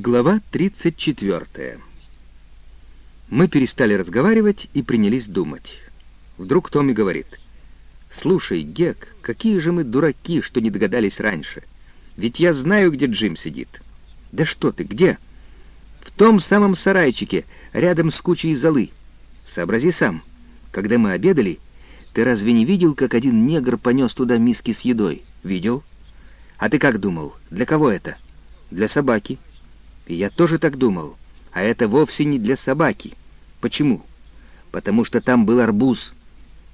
Глава 34. Мы перестали разговаривать и принялись думать. Вдруг Томми говорит, «Слушай, Гек, какие же мы дураки, что не догадались раньше. Ведь я знаю, где Джим сидит». «Да что ты, где?» «В том самом сарайчике, рядом с кучей золы. Сообрази сам. Когда мы обедали, ты разве не видел, как один негр понес туда миски с едой? Видел? А ты как думал, для кого это? Для собаки». И я тоже так думал. А это вовсе не для собаки. Почему? Потому что там был арбуз.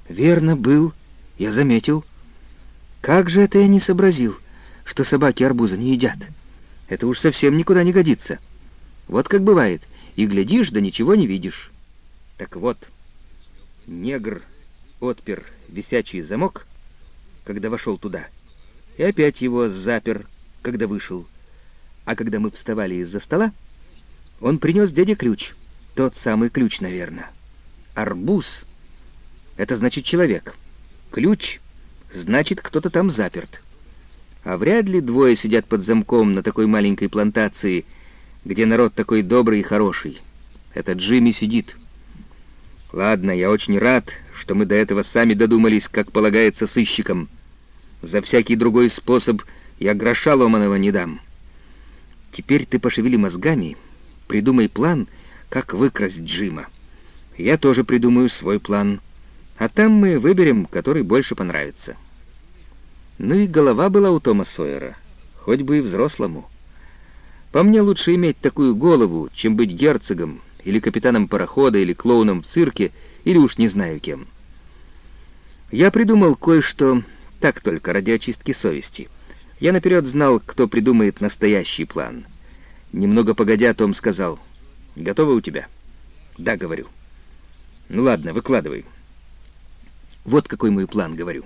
Верно, был. Я заметил. Как же это я не сообразил, что собаки арбуза не едят? Это уж совсем никуда не годится. Вот как бывает. И глядишь, да ничего не видишь. Так вот, негр отпер висячий замок, когда вошел туда, и опять его запер, когда вышел. А когда мы вставали из-за стола, он принес дяде ключ. Тот самый ключ, наверное. Арбуз — это значит человек. Ключ — значит кто-то там заперт. А вряд ли двое сидят под замком на такой маленькой плантации, где народ такой добрый и хороший. Это Джимми сидит. Ладно, я очень рад, что мы до этого сами додумались, как полагается сыщикам. За всякий другой способ я гроша ломаного не дам». Теперь ты пошевели мозгами, придумай план, как выкрасть Джима. Я тоже придумаю свой план, а там мы выберем, который больше понравится. Ну и голова была у Тома Сойера, хоть бы и взрослому. По мне лучше иметь такую голову, чем быть герцогом, или капитаном парохода, или клоуном в цирке, или уж не знаю кем. Я придумал кое-что так только ради очистки совести — я наперед знал, кто придумает настоящий план. Немного погодя, Том сказал, «Готово у тебя?» «Да», — говорю. «Ну ладно, выкладывай». «Вот какой мой план», — говорю.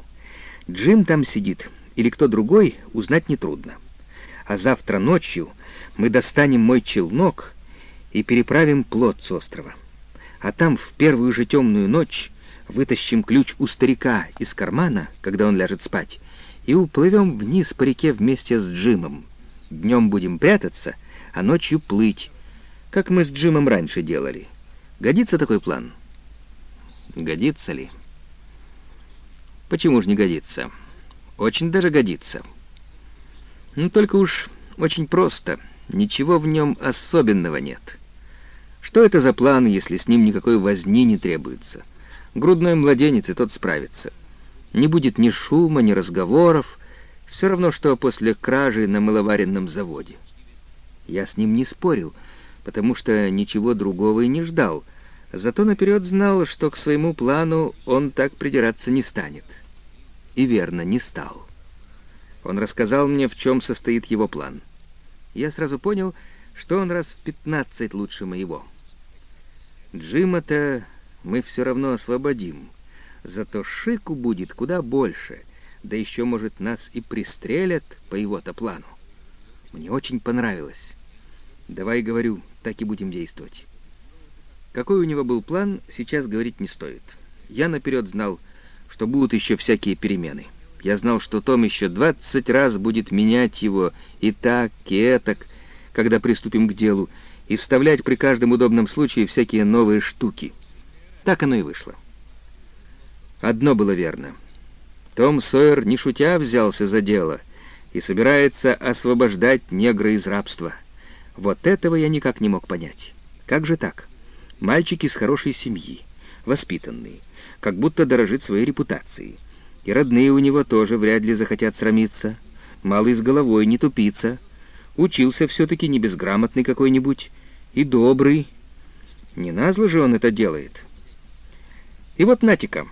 «Джим там сидит, или кто другой, узнать нетрудно. А завтра ночью мы достанем мой челнок и переправим плод с острова. А там в первую же темную ночь вытащим ключ у старика из кармана, когда он ляжет спать, и уплывем вниз по реке вместе с Джимом. Днем будем прятаться, а ночью плыть, как мы с Джимом раньше делали. Годится такой план? Годится ли? Почему же не годится? Очень даже годится. Ну, только уж очень просто. Ничего в нем особенного нет. Что это за план, если с ним никакой возни не требуется? Грудной младенец и тот справится. Не будет ни шума, ни разговоров, все равно, что после кражи на мыловаренном заводе. Я с ним не спорил, потому что ничего другого и не ждал, зато наперед знал, что к своему плану он так придираться не станет. И верно, не стал. Он рассказал мне, в чем состоит его план. Я сразу понял, что он раз в пятнадцать лучше моего. Джима-то мы все равно освободим, Зато шику будет куда больше, да еще, может, нас и пристрелят по его-то плану. Мне очень понравилось. Давай, говорю, так и будем действовать. Какой у него был план, сейчас говорить не стоит. Я наперед знал, что будут еще всякие перемены. Я знал, что Том еще двадцать раз будет менять его и так, и этак, когда приступим к делу, и вставлять при каждом удобном случае всякие новые штуки. Так оно и вышло. Одно было верно. Том Сойер, не шутя, взялся за дело и собирается освобождать негра из рабства. Вот этого я никак не мог понять. Как же так? Мальчик из хорошей семьи, воспитанный, как будто дорожит своей репутацией. И родные у него тоже вряд ли захотят срамиться. Малый с головой, не тупица. Учился все-таки не безграмотный какой-нибудь. И добрый. Не назло же он это делает. И вот натика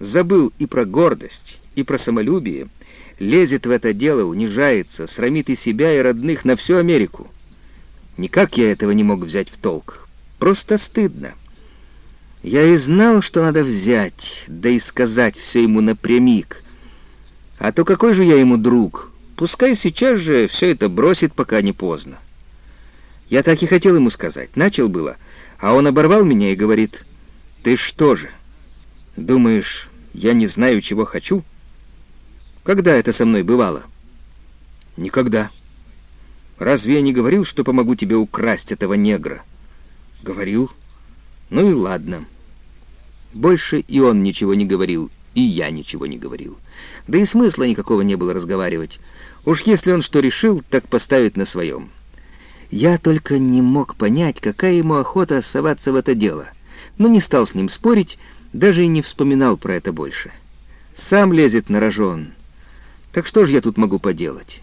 забыл и про гордость, и про самолюбие, лезет в это дело, унижается, срамит и себя, и родных на всю Америку. Никак я этого не мог взять в толк. Просто стыдно. Я и знал, что надо взять, да и сказать все ему напрямик. А то какой же я ему друг? Пускай сейчас же все это бросит, пока не поздно. Я так и хотел ему сказать. Начал было, а он оборвал меня и говорит, «Ты что же, Думаешь, я не знаю, чего хочу? Когда это со мной бывало? Никогда. Разве я не говорил, что помогу тебе украсть этого негра? Говорил. Ну и ладно. Больше и он ничего не говорил, и я ничего не говорил. Да и смысла никакого не было разговаривать. Уж если он что решил, так поставить на своем. Я только не мог понять, какая ему охота соваться в это дело, но не стал с ним спорить, даже и не вспоминал про это больше. Сам лезет на рожон. Так что ж я тут могу поделать?